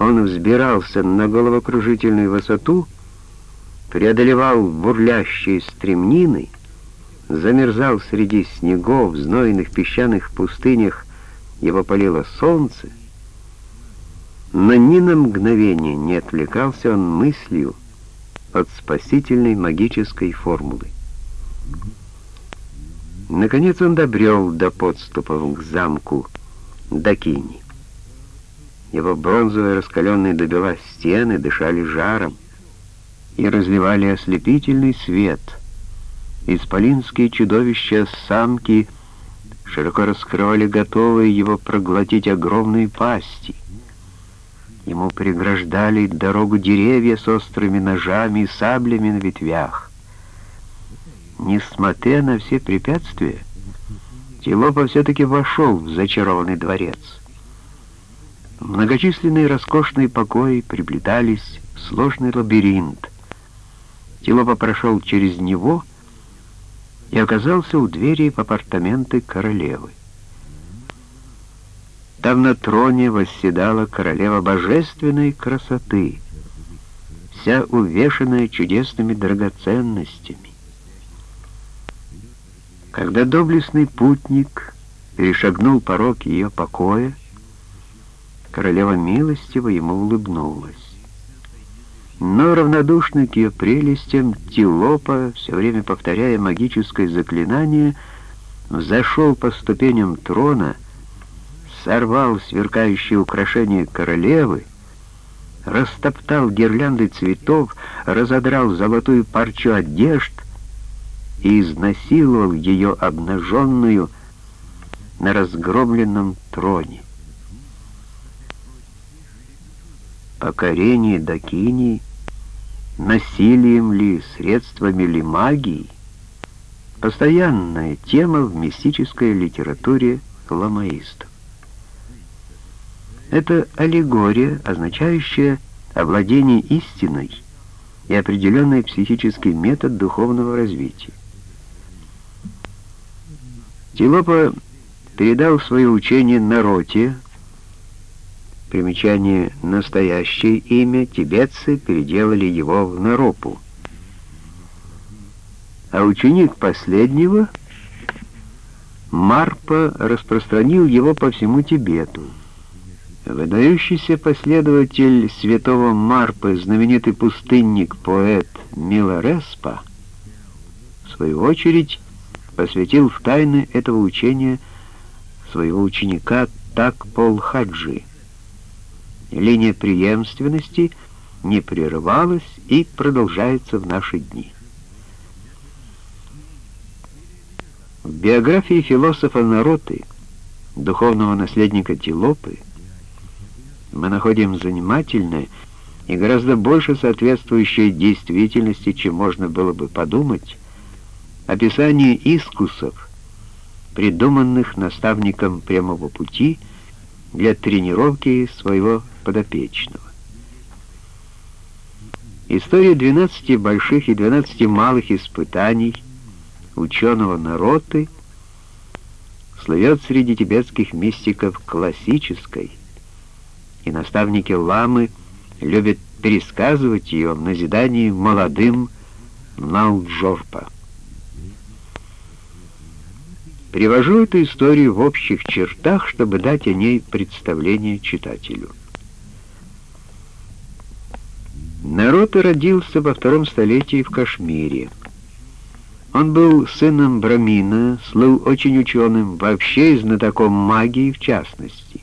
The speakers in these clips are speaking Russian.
Он взбирался на головокружительную высоту, преодолевал бурлящие стремнины, замерзал среди снегов, знойных песчаных пустынях, его палило солнце, но ни на мгновение не отвлекался он мыслью от спасительной магической формулы. Наконец он добрел до подступов к замку Дакини. Его бронзовые раскаленные до бела стены дышали жаром и разливали ослепительный свет. Исполинские чудовища самки широко раскрывали готовые его проглотить огромные пасти. Ему преграждали дорогу деревья с острыми ножами и саблями на ветвях. Несмотря на все препятствия, Тилопа все-таки вошел в зачарованный дворец. Многочисленные роскошные покои приплетались в сложный лабиринт. Тилопа прошел через него и оказался у двери в апартаменты королевы. Там на троне восседала королева божественной красоты, вся увешанная чудесными драгоценностями. Когда доблестный путник перешагнул порог ее покоя, королева милостиво ему улыбнулась. Но равнодушный к ее прелестям Тилопа, все время повторяя магическое заклинание, взошел по ступеням трона — сорвал сверкающие украшения королевы, растоптал гирлянды цветов, разодрал золотую парчу одежд и изнасиловал ее обнаженную на разгромленном троне. Покорение Дакини насилием ли, средствами ли магии — постоянная тема в мистической литературе ламаистов. Это аллегория, означающая овладение истиной и определенный психический метод духовного развития. Тилопа передал свое учение Нароте, примечание «настоящее имя», тибетцы переделали его в Наропу. А ученик последнего, Марпа, распространил его по всему Тибету. Выдающийся последователь святого Марпы, знаменитый пустынник-поэт Милареспа, в свою очередь, посвятил в тайны этого учения своего ученика Такпол-Хаджи. Линия преемственности не прерывалась и продолжается в наши дни. В биографии философа Нароты, духовного наследника Тилопы, мы находим занимательное и гораздо больше соответствующее действительности, чем можно было бы подумать, описание искусов, придуманных наставником прямого пути для тренировки своего подопечного. История 12 больших и 12 малых испытаний ученого народы слывет среди тибетских мистиков классической, и наставники ламы любят пересказывать ее в назидании молодым Науджорпа. Привожу эту историю в общих чертах, чтобы дать о ней представление читателю. Народ родился во втором столетии в Кашмире. Он был сыном Брамина, слыл очень ученым, вообще и знатоком магии в частности.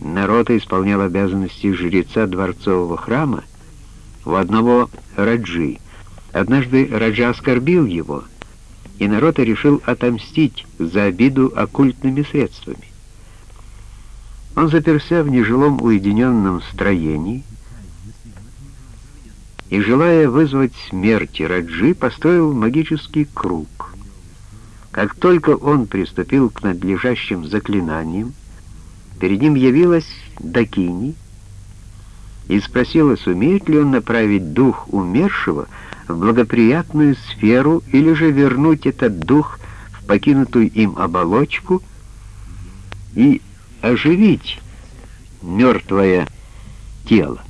Народа исполнял обязанности жреца дворцового храма у одного Раджи. Однажды Раджа оскорбил его, и народ решил отомстить за обиду оккультными средствами. Он заперся в нежилом уединенном строении и, желая вызвать смерть Раджи, построил магический круг. Как только он приступил к надлежащим заклинаниям, Перед ним явилась Дакини и спросила, сумеет ли он направить дух умершего в благоприятную сферу или же вернуть этот дух в покинутую им оболочку и оживить мертвое тела.